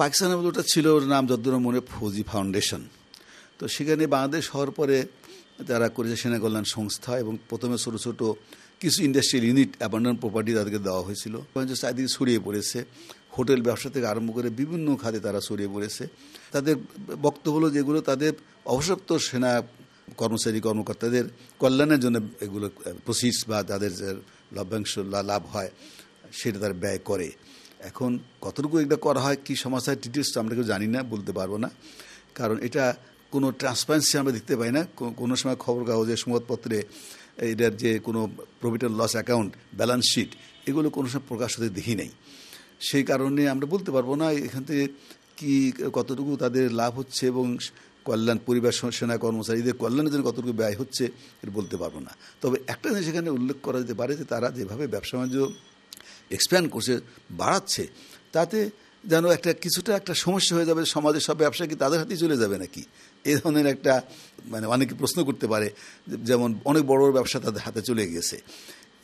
পাকিস্তান ওটা ছিল ওর নাম যদ্দূর মনে ফৌজি ফাউন্ডেশন। তো সেখানে বাংলাদেশ হওয়ার পরে যারা করেছে সেনা কল্যাণ সংস্থা এবং প্রথমে ছোটো ছোটো কিছু ইন্ডাস্ট্রিয়াল ইউনিট অ্যাবান্ডন প্রপার্টি তাদেরকে দেওয়া হয়েছিল। চারিদিকে ছড়িয়ে পড়েছে। হোটেল ব্যবসা থেকে আরম্ভ করে বিভিন্ন খাতে তারা ছড়িয়ে পড়েছে। তাদের বক্তব্য হলো যেগুলো তাদের অবসপ্ত সেনা কর্মচারী, কর্মকর্তাদের কল্যাণের জন্য এগুলো প্রসিডস বা তাদের লভ্যাংশ লাভ হয়, সেটা তারা ব্যয় করে। এখন কতটুকু এটা করা হয়, কী সমস্যার ডিটেলস আমরা কেউ জানি না, বলতে পারব না। কারণ এটা কোনো ট্রান্সপারেন্সি আমরা দেখতে পাই না। কোনো সময় খবর কাগজে সংবাদপত্রে এটার যে কোনো profit and loss account balance sheet এগুলো কোনো সময় প্রকাশ হতে দেখি নাই। সেই কারণে আমরা বলতে পারব না এখান থেকে কী, কতটুকু তাদের লাভ হচ্ছে এবং কল্যাণ, পরিবার সেনা কর্মচারীদের কল্যাণের জন্য কতটুকু ব্যয় হচ্ছে, এটা বলতে পারব না। তবে একটা জিনিস এখানে উল্লেখ করা যেতে পারে যে তারা যেভাবে ব্যবসা বাণিজ্য এক্সপ্যান্ড করছে, বাড়াচ্ছে, তাতে যেন একটা কিছুটা একটা সমস্যা হয়ে যাবে, সমাজের সব ব্যবসা কি তাদের হাতেই চলে যাবে নাকি? এই ধরনের একটা মানে অনেকে প্রশ্ন করতে পারে যেমন অনেক বড় বড় ব্যবসা তাদের হাতে চলে গেছে।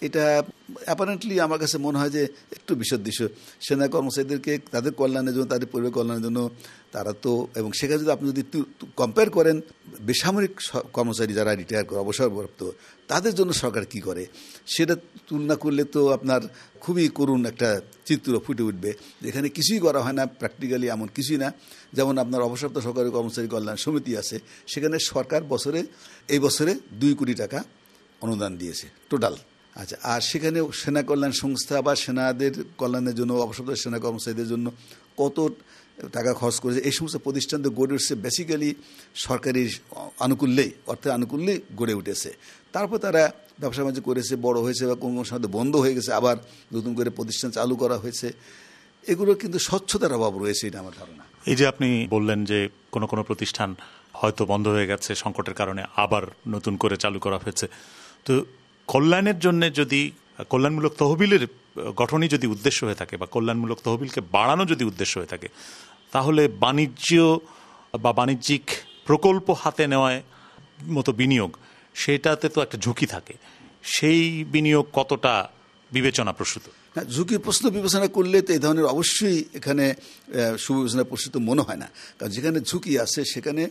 এটা অ্যাপারেন্টলি আমার কাছে মনে হয় যে একটু বিসদৃশ্য সেনা কর্মচারীদেরকে, তাদের কল্যাণের জন্য, তাদের পরিবার কল্যাণের জন্য তারা তো, এবং সেখানে যদি আপনি যদি কম্পেয়ার করেন, বেসামরিক কর্মচারী যারা রিটায়ার করে, অবসরপ্রাপ্ত, তাদের জন্য সরকার কি করে? সেটা তুলনা করলে তো আপনার খুবই করুণ একটা চিত্র ফুটে উঠবে। যেখানে কিছুই করা হয় না প্র্যাকটিক্যালি এমন কিছুই না। যেমন আপনার অবসরপ্রাপ্ত সরকারি কর্মচারী কল্যাণ সমিতি আছে, সেখানে সরকার বছরে, এই বছরে দুই কোটি টাকা অনুদান দিয়েছে টোটাল আচ্ছা আর সেখানে সেনা কল্যাণ সংস্থা বা সেনাদের কল্যাণের জন্য অবসর সেনা কর্মচারীদের জন্য কত টাকা খরচ করেছে? এই সমস্ত প্রতিষ্ঠান তো গড়ে উঠছে বেসিক্যালি সরকারি আনুকূল্যেই, অর্থের আনুকূল্যেই গড়ে উঠেছে। তারপর তারা ব্যবসা বাণিজ্য করেছে, বড় হয়েছে বা কোনো সময় বন্ধ হয়ে গেছে, আবার নতুন করে প্রতিষ্ঠান চালু করা হয়েছে। এগুলো কিন্তু স্বচ্ছতার অভাব রয়েছে, এটা আমার ধারণা। এই যে আপনি বললেন যে কোনো কোনো প্রতিষ্ঠান হয়তো বন্ধ হয়ে গেছে, সংকটের কারণে আবার নতুন করে চালু করা হয়েছে, তো কল্যাণের জন্য যদি, কল্যাণমূলক তহবিলের গঠনই যদি উদ্দেশ্য হয়ে থাকে বা কল্যাণমূলক তহবিলকে বাড়ানো যদি উদ্দেশ্য হয়ে থাকে, তাহলে বাণিজ্য বা বাণিজ্যিক প্রকল্প হাতে নেওয়ায় মতো বিনিয়োগ, সেটাতে তো একটা ঝুঁকি থাকে। সেই বিনিয়োগ কতটা বিবেচনা প্রসূত হ্যাঁ ঝুঁকির প্রশ্ন বিবেচনা করলে তো এই ধরনের অবশ্যই এখানে সুবিবেচনা প্রসূত মনে হয় না। কারণ যেখানে ঝুঁকি আছে, সেখানে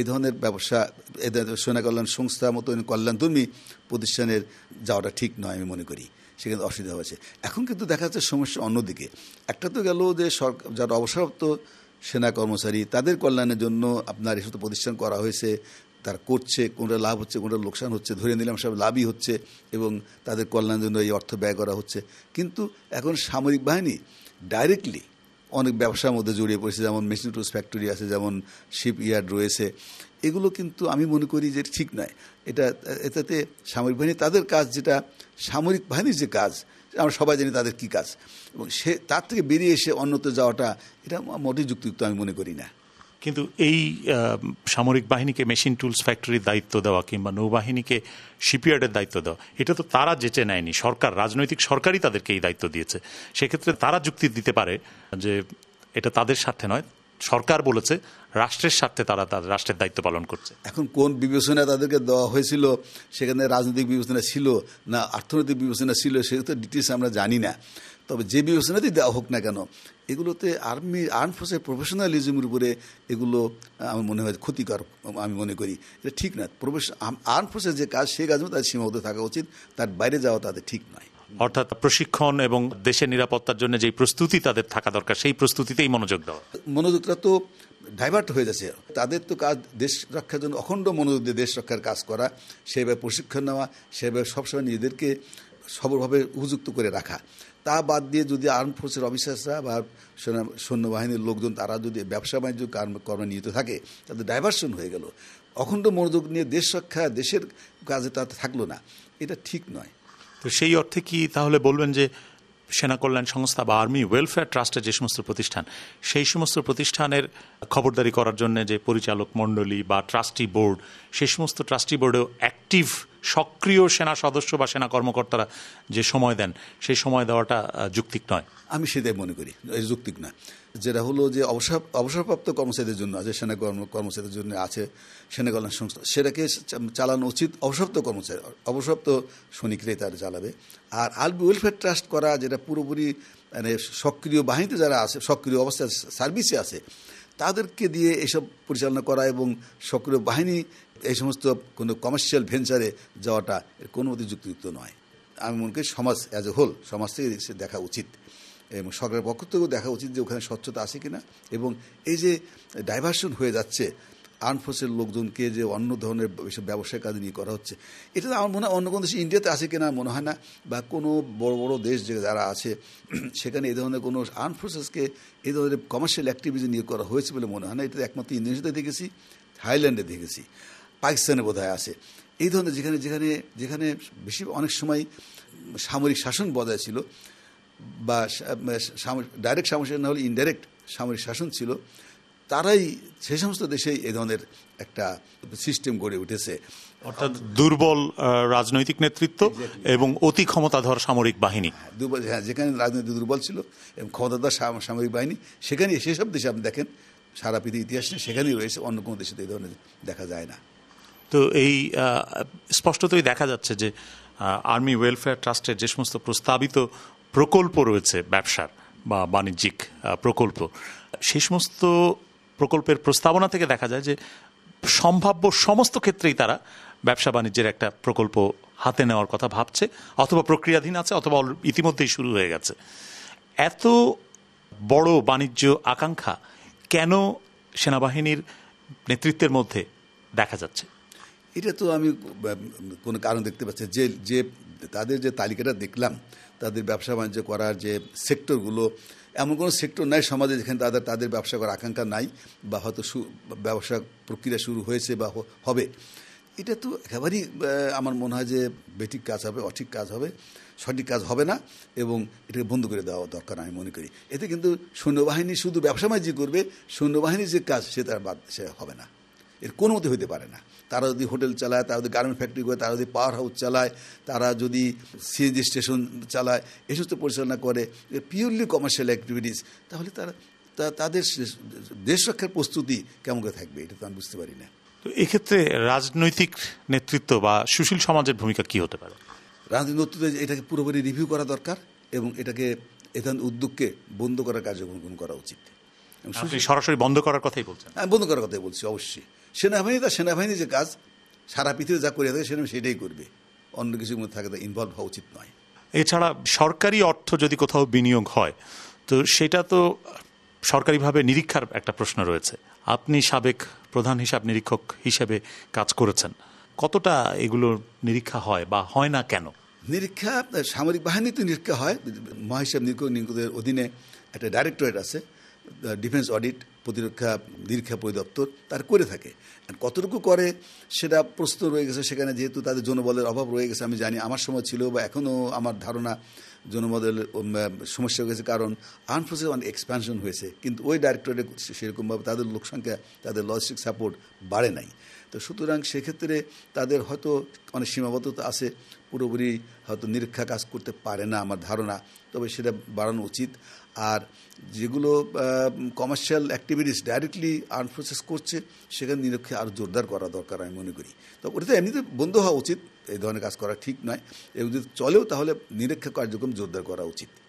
এই ধরনের ব্যবসা এই সেনা কল্যাণ সংস্থা মতো কল্যাণধর্মী প্রতিষ্ঠানের যাওয়াটা ঠিক নয় আমি মনে করি। সেখানে অসুবিধা হয়েছে। এখন কিন্তু দেখা যাচ্ছে সমস্যা অন্যদিকে। একটা তো গেল যে সরকার যারা অবসরপ্রাপ্ত সেনা কর্মচারী, তাদের কল্যাণের জন্য আপনার এসব প্রতিষ্ঠান করা হয়েছে। তারা করছে, কোনটা লাভ হচ্ছে, কোনটা লোকসান হচ্ছে, ধরে নিলাম সব লাভই হচ্ছে এবং তাদের কল্যাণের জন্য এই অর্থ ব্যয় করা হচ্ছে। কিন্তু এখন সামরিক বাহিনী ডাইরেক্টলি অনেক ব্যবসার মধ্যে জড়িয়ে পড়েছে, যেমন মেশিন টুলস ফ্যাক্টরি আছে, যেমন শিপ ইয়ার্ড রয়েছে। এগুলো কিন্তু আমি মনে করি যে ঠিক নয়। এটা, এটাতে সামরিক বাহিনী তাদের কাজ যেটা, সামরিক বাহিনীর যে কাজ, আমরা সবাই জানি তাদের কি কাজ। এবং সে, তার থেকে বেরিয়ে এসে অন্যত্র যাওয়াটা, এটা মোটেই যুক্তিযুক্ত আমি মনে করি না। কিন্তু এই সামরিক বাহিনীকে মেশিন টুলস ফ্যাক্টরির দায়িত্ব দেওয়া কিংবা নৌবাহিনীকে শিপইয়ার্ডের দায়িত্ব দেওয়া, এটা তো তারা যেচে নেয়নি, সরকার, রাজনৈতিক সরকারই তাদেরকে এই দায়িত্ব দিয়েছে। সেক্ষেত্রে তারা যুক্তি দিতে পারে যে এটা তাদের স্বার্থে নয়, সরকার বলেছে রাষ্ট্রের স্বার্থে তারা তাদের রাষ্ট্রের দায়িত্ব পালন করছে। এখন কোন বিবেচনা তাদেরকে দেওয়া হয়েছিল, সেখানে রাজনৈতিক বিবেচনা ছিল না, অর্থনৈতিক বিবেচনা ছিল সেগুলো ডিটেলস আমরা জানি না। তবে যে বিবেচনাতেই দেওয়া হোক না কেন এগুলোতে আর্মি আর্ম ফোর্সের প্রফেশনালিজমের উপরে এগুলো আমার মনে হয় ক্ষতিকর আমি মনে করি। এটা ঠিক না। আর্ম ফোর্সের যে কাজ সেই কাজও তাদের সীমাবদ্ধ থাকা উচিত। তার বাইরে যাওয়া তাদের ঠিক নয়। অর্থাৎ প্রশিক্ষণ এবং দেশের নিরাপত্তার জন্য যে প্রস্তুতি তাদের থাকা দরকার সেই প্রস্তুতিতেই মনোযোগ দেওয়া। মনোযোগটা তো ডাইভার্ট হয়ে যাচ্ছে। তাদের তো কাজ দেশ রক্ষার জন্য অখণ্ড মনোযোগ দিয়ে দেশ রক্ষার কাজ করা সেভাবে প্রশিক্ষণ নেওয়া সেভাবে সবসময় নিজেদেরকে সবলভাবে উপযুক্ত করে রাখা। তা বাদ দিয়ে যদি আর্ম ফোর্সের অফিসার্সরা বা সৈন্যবাহিনীর লোকজন তারা যদি ব্যবসা বাণিজ্য কর্মে নিয়োজিত থাকে, তাদের ডাইভার্সন হয়ে গেল। অখণ্ড মনোযোগ নিয়ে দেশ রক্ষা, দেশের কাজে তাতে থাকল না। এটা ঠিক নয়। তো সেই অর্থে কি তাহলে বলবেন যে সেনা কল্যাণ সংস্থা বা আর্মি ওয়েলফেয়ার ট্রাস্টের যে সমস্ত প্রতিষ্ঠান, সেই সমস্ত প্রতিষ্ঠানের খবরদারি করার জন্য যে পরিচালক মণ্ডলী বা ট্রাস্টি বোর্ড সেই সমস্ত ট্রাস্টি বোর্ডেও অ্যাক্টিভ সক্রিয় সেনা সদস্য বা সেনা কর্মকর্তারা যে সময় দেন, সেই সময় দেওয়াটা যুক্তিক নয়। আমি সেটাই মনে করি যুক্তিক না যেটা হলো যে অবসর, অবসরপ্রাপ্ত কর্মচারীদের জন্য আছে সেনা কর্ম, কর্মচারীদের জন্য আছে সেনা কল্যাণ সংস্থা, সেটাকে চালানো উচিত অবসরপ্ত কর্মচারী অবসরপ্ত সৈনিকরাই তারা চালাবে। আর আলবি ওয়েলফেয়ার ট্রাস্ট করা, যেটা পুরোপুরি মানে সক্রিয় বাহিনীতে যারা আছে, সক্রিয় অবস্থায়, সার্ভিসে আছে, তাদেরকে দিয়ে এসব পরিচালনা করা এবং সক্রিয় বাহিনী এই সমস্ত কোনো কমার্শিয়াল ভেঞ্চারে যাওয়াটা কোনো মতে যুক্তিযুক্ত নয়। আমি মনে করি সমাজ অ্যাজ এ হোল সমাজ থেকে দেখা উচিত। এবং সরকারের পক্ষ থেকেও দেখা উচিত যে ওখানে স্বচ্ছতা আছে কিনা। এবং এই যে ডাইভার্সন হয়ে যাচ্ছে আর্ম ফোর্সের লোকজনকে যে অন্য ধরনের এসব ব্যবসায় কাজ নিয়ে করা হচ্ছে, এটা আমার মনে হয় অন্য কোনো দেশে ইন্ডিয়াতে আছে কিনা মনে হয় না। বা কোনো বড় বড় দেশ যে যারা আছে, সেখানে এই ধরনের কোনো আর্ম ফোর্সেসকে এই ধরনের কমার্শিয়াল অ্যাক্টিভিটি নিয়ে করা হয়েছে বলে মনে হয় না। এটা একমাত্র ইন্দোনেশিয়াতে দেখেছি থাইল্যান্ডে দেখেছি। পাকিস্তানে বোধ আছে। এই ধরনের যেখানে যেখানে যেখানে বেশি অনেক সময় সামরিক শাসন বজায় ছিল বা ডাইরেক্ট সামরিক না হলে ইনডাইরেক্ট সামরিক শাসন ছিল তারাই সে সমস্ত দেশেই এই ধরনের একটা সিস্টেম গড়ে উঠেছে। অর্থাৎ দুর্বল রাজনৈতিক নেতৃত্ব এবং অতি ক্ষমতাধর সামরিক বাহিনী। দুর্বল হ্যাঁ যেখানে রাজনৈতিক দুর্বল ছিল এবং ক্ষমতাদার সাম- সামরিক বাহিনী সেখানে সেসব দেশে আপনি দেখেন সারা পৃথিবীর ইতিহাসে সেখানেই রয়েছে অন্য কোনো দেশে তো এই ধরনের দেখা যায় না। তো এই স্পষ্টতই দেখা যাচ্ছে যে আর্মি ওয়েলফেয়ার ট্রাস্টের যে সমস্ত প্রস্তাবিত প্রকল্প রয়েছে, ব্যবসার বা বাণিজ্যিক প্রকল্প সেই সমস্ত প্রকল্পের প্রস্তাবনা থেকে দেখা যায় যে সম্ভাব্য সমস্ত ক্ষেত্রেই তারা ব্যবসা বাণিজ্যের একটা প্রকল্প হাতে নেওয়ার কথা ভাবছে, অথবা প্রক্রিয়াধীন আছে, অথবা ইতিমধ্যেই শুরু হয়ে গেছে। এত বড় বাণিজ্য আকাঙ্ক্ষা কেন সেনাবাহিনীর নেতৃত্বের মধ্যে দেখা যাচ্ছে? এটা তো আমি কোনো কারণ দেখতে পাচ্ছি যে যে তাদের যে তালিকাটা দেখলাম, তাদের ব্যবসা বাণিজ্য করার যে সেক্টরগুলো, এমন কোনো সেক্টর নাই সমাজে যেখানে তাদের তাদের ব্যবসা করার আকাঙ্ক্ষা নাই বা হয়তো ব্যবসা প্রক্রিয়া শুরু হয়েছে বা হবে। এটা তো একেবারেই আমার মনে হয় যে বেঠিক কাজ হবে, অঠিক কাজ হবে, সঠিক কাজ হবে না এবং এটাকে বন্ধ করে দেওয়া দরকার আমি মনে করি। এতে কিন্তু সৈন্যবাহিনী শুধু ব্যবসা বাণিজ্য করবে, সৈন্যবাহিনীর যে কাজ সে তার বাদ, সে হবে না। এর কোনো মতে হতে পারে না। তারা যদি হোটেল চালায় তারা যদি গার্মেন্ট ফ্যাক্টরি করে তারা যদি পাওয়ার হাউস চালায় তারা যদি সিএনজি স্টেশন চালায় এই সমস্ত পরিচালনা করে পিওরলি কমার্শিয়াল অ্যাক্টিভিটিস তাহলে তারা তা- তাদের দেশ রক্ষার প্রস্তুতি কেমন করে থাকবে এটা তো আমি বুঝতে পারি না। তো এক্ষেত্রে রাজনৈতিক নেতৃত্ব বা সুশীল সমাজের ভূমিকা কি হতে পারে? রাজনৈতিক নেতৃত্বে এটাকে পুরোপুরি রিভিউ করা দরকার এবং এটাকে এখান উদ্যোগকে বন্ধ করার কার্যক্রম গ্রহণ করা উচিত। সরাসরি বন্ধ করার কথাই বলছেন? আমি বন্ধ করার কথাই বলছি অবশ্যই। সেনাবাহিনী তার সেনাবাহিনী যে কাজ সারা পৃথিবী যা করে থাকে সেটা সেটাই করবে। অন্য কিছুর মধ্যে থাকে ইনভলভ হওয়া উচিত নয়। এছাড়া সরকারি অর্থ যদি কোথাও বিনিয়োগ হয় তো সেটা তো সরকারিভাবে নিরীক্ষার একটা প্রশ্ন রয়েছে। আপনি সাবেক প্রধান হিসাব নিরীক্ষক হিসেবে কাজ করেছেন। কতটা এগুলো নিরীক্ষা হয় বা হয় না কেন? নিরীক্ষা সামরিক বাহিনীতে নিরীক্ষা হয়। মহাহিসাব নিরীক্ষক নিরীক্ষকদের অধীনে একটা ডাইরেক্টরেট আছে ডিফেন্স অডিট। প্রতিরক্ষা নিরীক্ষা পরিদপ্তর তার করে থাকে। কতটুকু করে সেটা প্রশ্ন রয়ে গেছে সেখানে যেহেতু তাদের জনবলের অভাব রয়ে গেছে, আমি জানি আমার সময় ছিল বা এখনও আমার ধারণা জনবলের সমস্যা হয়ে গেছে কারণ আর্ম ফোর্সের অনেক এক্সপ্যানশন হয়েছে। কিন্তু ওই ডাইরেক্টরেটে সেরকমভাবে তাদের লোকসংখ্যা, তাদের লজিস্টিক সাপোর্ট বাড়ে নাই। তো সুতরাং সেক্ষেত্রে তাদের হয়তো অনেক সীমাবদ্ধতা আছে, পুরোপুরি হয়তো নিরীক্ষা কাজ করতে পারে না আমার ধারণা, তবে সেটা বাড়ানো উচিত। আর যেগুলো commercial activities directly arm forces করছে, সেখানে নিরীক্ষা আরও জোরদার করা দরকার আমি মনে করি। তো ওটা তো এমনিতে বন্ধ হওয়া উচিত, এই ধরনের কাজ করা ঠিক নয়। এবং যদি চলেও তাহলে নিরীক্ষা কার্যক্রম জোরদার করা উচিত।